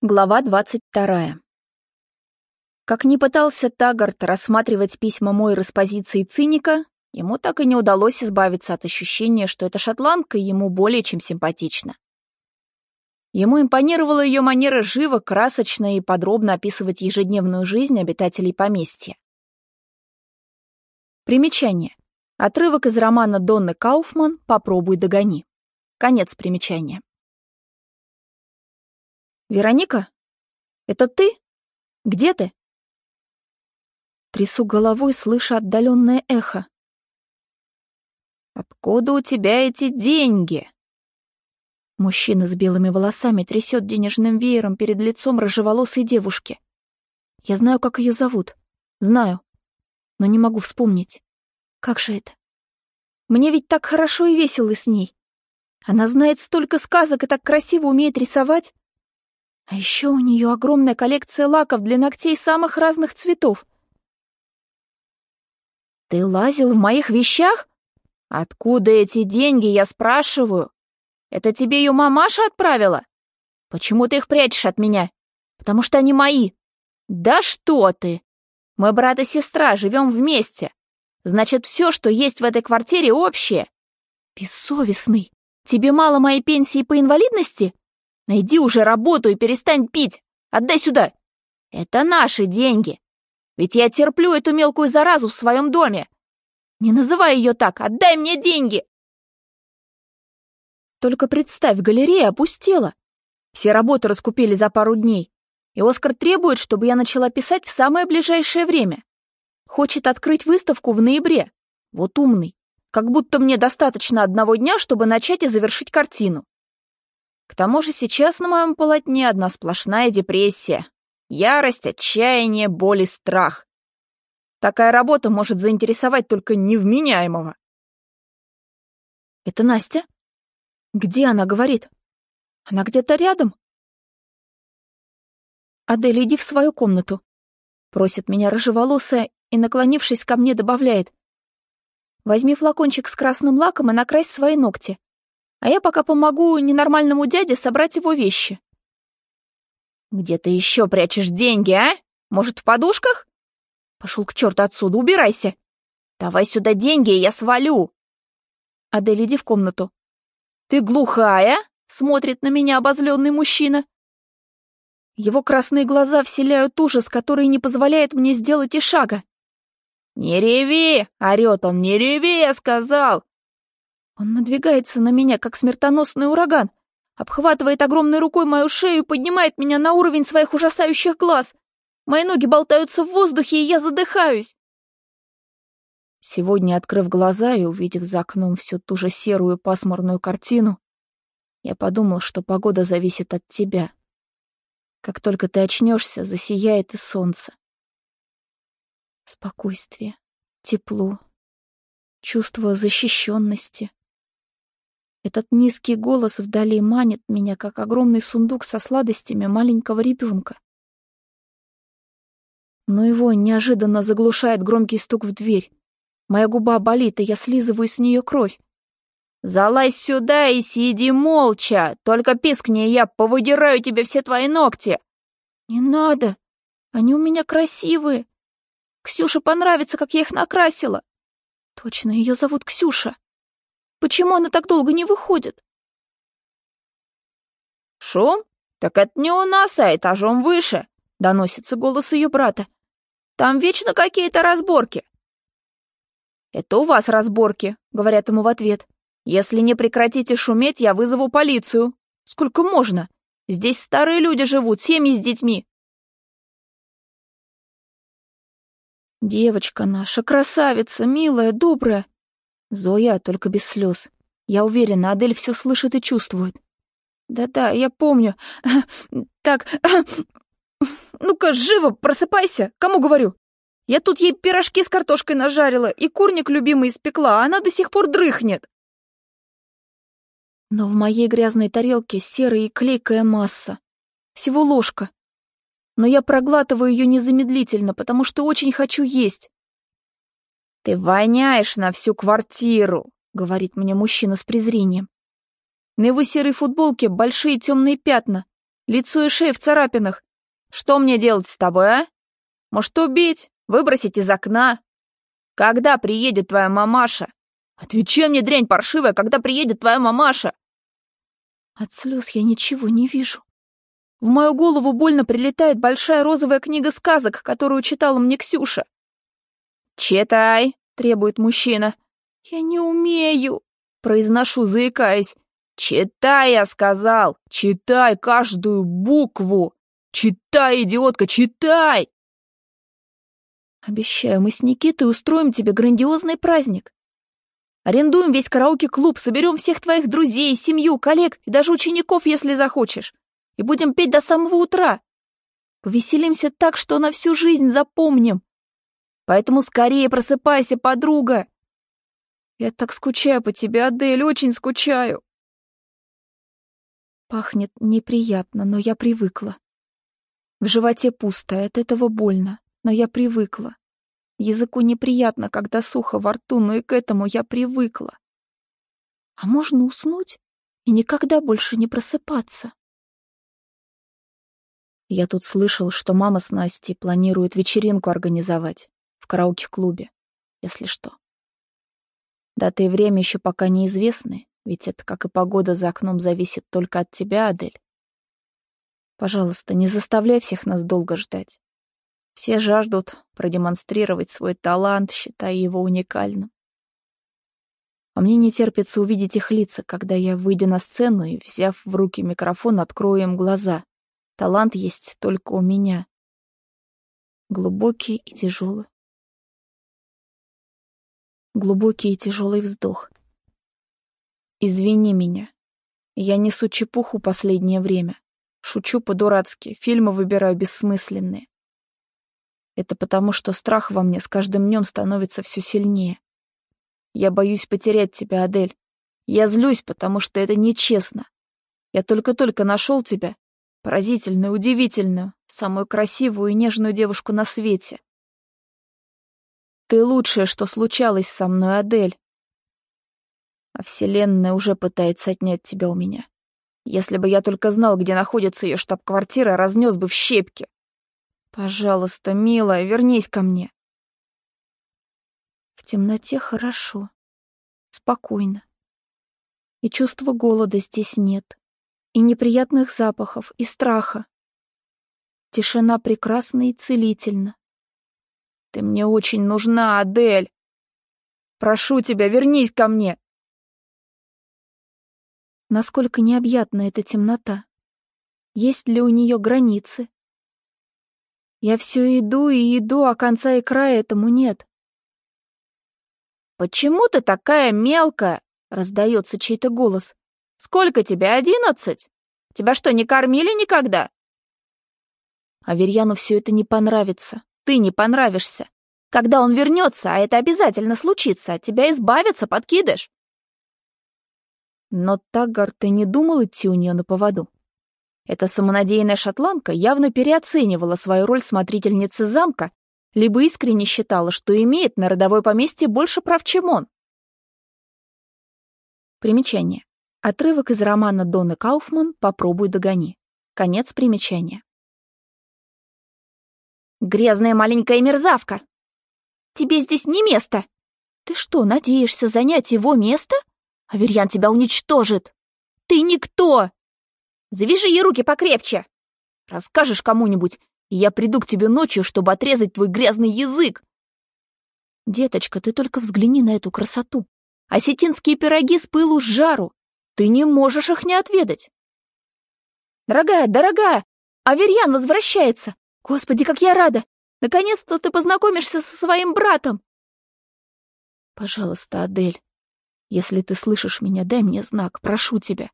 Глава двадцать вторая. Как ни пытался Тагард рассматривать письма Мойры с позиции циника, ему так и не удалось избавиться от ощущения, что эта шотландка ему более чем симпатична. Ему импонировала ее манера живо, красочно и подробно описывать ежедневную жизнь обитателей поместья. Примечание. Отрывок из романа Донны Кауфман «Попробуй догони». Конец примечания. «Вероника? Это ты? Где ты?» Трясу головой, слыша отдаленное эхо. «Откуда у тебя эти деньги?» Мужчина с белыми волосами трясет денежным веером перед лицом рыжеволосой девушки. Я знаю, как ее зовут. Знаю. Но не могу вспомнить. Как же это? Мне ведь так хорошо и весело с ней. Она знает столько сказок и так красиво умеет рисовать. А еще у нее огромная коллекция лаков для ногтей самых разных цветов. «Ты лазил в моих вещах? Откуда эти деньги, я спрашиваю? Это тебе ее мамаша отправила? Почему ты их прячешь от меня? Потому что они мои. Да что ты! Мы брат и сестра, живем вместе. Значит, все, что есть в этой квартире, общее. Бессовестный. Тебе мало моей пенсии по инвалидности? Найди уже работу и перестань пить. Отдай сюда. Это наши деньги. Ведь я терплю эту мелкую заразу в своем доме. Не называй ее так. Отдай мне деньги. Только представь, галерея опустела. Все работы раскупили за пару дней. И Оскар требует, чтобы я начала писать в самое ближайшее время. Хочет открыть выставку в ноябре. Вот умный. Как будто мне достаточно одного дня, чтобы начать и завершить картину. К тому же сейчас на моем полотне одна сплошная депрессия. Ярость, отчаяние, боль и страх. Такая работа может заинтересовать только невменяемого. Это Настя? Где она говорит? Она где-то рядом? Адель, иди в свою комнату. Просит меня рыжеволосая и, наклонившись ко мне, добавляет. Возьми флакончик с красным лаком и накрась свои ногти а я пока помогу ненормальному дяде собрать его вещи. Где ты еще прячешь деньги, а? Может, в подушках? Пошел к черту отсюда, убирайся. Давай сюда деньги, и я свалю. Адель, иди в комнату. Ты глухая? Смотрит на меня обозленный мужчина. Его красные глаза вселяют ужас, который не позволяет мне сделать и шага. «Не реви!» — орёт он. «Не реви, я сказал! Он надвигается на меня, как смертоносный ураган, обхватывает огромной рукой мою шею и поднимает меня на уровень своих ужасающих глаз. Мои ноги болтаются в воздухе, и я задыхаюсь. Сегодня, открыв глаза и увидев за окном всю ту же серую пасмурную картину, я подумал, что погода зависит от тебя. Как только ты очнешься, засияет и солнце. Спокойствие, тепло, чувство защищенности. Этот низкий голос вдали манит меня, как огромный сундук со сладостями маленького ребенка. Но его неожиданно заглушает громкий стук в дверь. Моя губа болит, и я слизываю с нее кровь. «Залазь сюда и сиди молча! Только пискни, я повыдираю тебе все твои ногти!» «Не надо! Они у меня красивые! Ксюше понравится, как я их накрасила!» «Точно, ее зовут Ксюша!» Почему она так долго не выходит? «Шум? Так это не у нас, а этажом выше», — доносится голос ее брата. «Там вечно какие-то разборки». «Это у вас разборки», — говорят ему в ответ. «Если не прекратите шуметь, я вызову полицию. Сколько можно? Здесь старые люди живут, семьи с детьми». «Девочка наша, красавица, милая, добрая, Зоя, только без слез. Я уверена, Адель все слышит и чувствует. Да-да, я помню. Так, ну-ка, живо, просыпайся. Кому говорю? Я тут ей пирожки с картошкой нажарила и курник любимый испекла, а она до сих пор дрыхнет. Но в моей грязной тарелке серая и клейкая масса. Всего ложка. Но я проглатываю ее незамедлительно, потому что очень хочу есть. «Ты воняешь на всю квартиру», — говорит мне мужчина с презрением. На его серой футболке большие темные пятна, Лицо и шея в царапинах. Что мне делать с тобой, а? Может, убить? Выбросить из окна? Когда приедет твоя мамаша? Отвечай мне, дрянь паршивая, когда приедет твоя мамаша? От слез я ничего не вижу. В мою голову больно прилетает большая розовая книга сказок, которую читала мне Ксюша. «Читай», — требует мужчина. «Я не умею», — произношу, заикаясь. «Читай, я сказал! Читай каждую букву! Читай, идиотка, читай!» «Обещаю, мы с Никитой устроим тебе грандиозный праздник. Арендуем весь караоке-клуб, соберем всех твоих друзей, семью, коллег и даже учеников, если захочешь и будем петь до самого утра. Повеселимся так, что на всю жизнь запомним. Поэтому скорее просыпайся, подруга. Я так скучаю по тебе, Адель, очень скучаю. Пахнет неприятно, но я привыкла. В животе пусто, от этого больно, но я привыкла. Языку неприятно, когда сухо во рту, но и к этому я привыкла. А можно уснуть и никогда больше не просыпаться? Я тут слышал, что мама с Настей планирует вечеринку организовать караоке-клубе, если что. Дата и время еще пока неизвестны, ведь это, как и погода за окном, зависит только от тебя, Адель. Пожалуйста, не заставляй всех нас долго ждать. Все жаждут продемонстрировать свой талант, считая его уникальным. А мне не терпится увидеть их лица, когда я, выйдя на сцену и, взяв в руки микрофон, открою им глаза. Талант есть только у меня. Глубокий и тяжелый. Глубокий и тяжелый вздох. Извини меня. Я несу чепуху последнее время. Шучу по-дурацки, фильмы выбираю бессмысленные. Это потому, что страх во мне с каждым днем становится все сильнее. Я боюсь потерять тебя, Адель. Я злюсь, потому что это нечестно. Я только-только нашел тебя Поразительную, удивительную, самую красивую и нежную девушку на свете. Ты лучшее, что случалось со мной, Адель. А Вселенная уже пытается отнять тебя у меня. Если бы я только знал, где находится ее штаб-квартира, разнес бы в щепки. Пожалуйста, милая, вернись ко мне. В темноте хорошо, спокойно. И чувства голода здесь нет и неприятных запахов, и страха. Тишина прекрасна и целительна. Ты мне очень нужна, Адель. Прошу тебя, вернись ко мне. Насколько необъятна эта темнота? Есть ли у нее границы? Я все иду и иду, а конца и края этому нет. «Почему ты такая мелкая?» — раздается чей-то голос. Сколько тебе, одиннадцать? Тебя что, не кормили никогда?» Аверьяну все это не понравится. Ты не понравишься. Когда он вернется, а это обязательно случится, от тебя избавиться, подкидыш. Но Таггар, ты не думал идти у нее на поводу? Эта самонадеянная шотландка явно переоценивала свою роль смотрительницы замка, либо искренне считала, что имеет на родовое поместье больше прав, чем он. Примечание. Отрывок из романа Доны Кауфман «Попробуй догони». Конец примечания. «Грязная маленькая мерзавка! Тебе здесь не место! Ты что, надеешься занять его место? Аверьян тебя уничтожит! Ты никто! Завяжи ей руки покрепче! Расскажешь кому-нибудь, и я приду к тебе ночью, чтобы отрезать твой грязный язык!» «Деточка, ты только взгляни на эту красоту! Осетинские пироги с пылу с жару! Ты не можешь их не отведать. Дорогая, дорогая, Аверьян возвращается. Господи, как я рада! Наконец-то ты познакомишься со своим братом. Пожалуйста, Адель, если ты слышишь меня, дай мне знак, прошу тебя.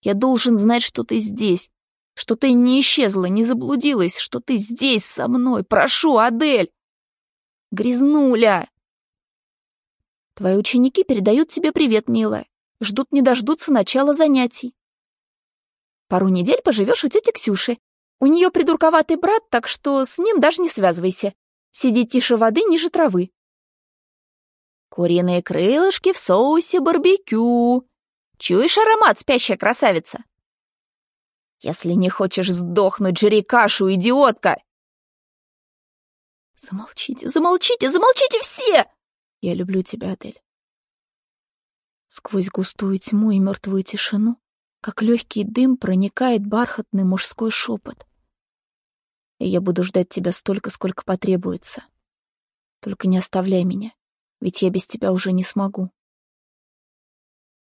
Я должен знать, что ты здесь, что ты не исчезла, не заблудилась, что ты здесь со мной. Прошу, Адель! Грязнуля! Твои ученики передают тебе привет, милая ждут не дождутся начала занятий. Пару недель поживешь у тети Ксюши. У нее придурковатый брат, так что с ним даже не связывайся. Сиди тише воды ниже травы. Куриные крылышки в соусе барбекю. Чуешь аромат, спящая красавица? Если не хочешь сдохнуть, жри кашу, идиотка!» «Замолчите, замолчите, замолчите все!» «Я люблю тебя, Адель». Сквозь густую тьму и мертвую тишину, как легкий дым, проникает бархатный мужской шепот. И я буду ждать тебя столько, сколько потребуется. Только не оставляй меня, ведь я без тебя уже не смогу.